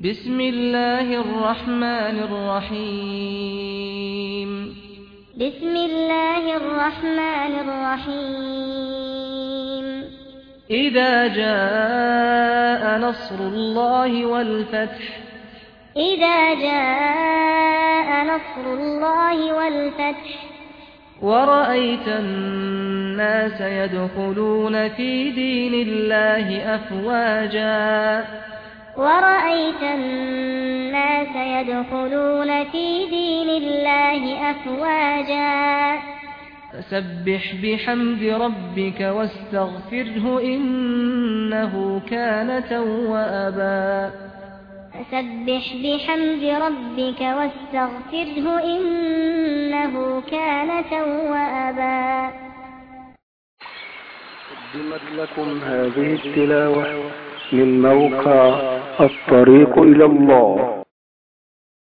بسم الله الرحمن الرحيم بسم الله الرحمن الرحيم اذا جاء نصر الله والفتح اذا جاء نصر الله والفتح ورأيت الناس يدخلون في دين الله أفواجا ورأيت الناس يدخلون في دين الله أفواجا فسبح بحمد ربك واستغفره إنه كان توابا فسبح بحمد ربك واستغفره إنه كان توابا قدمت لكم هذه التلاوة من موقع الطريق إلى الله.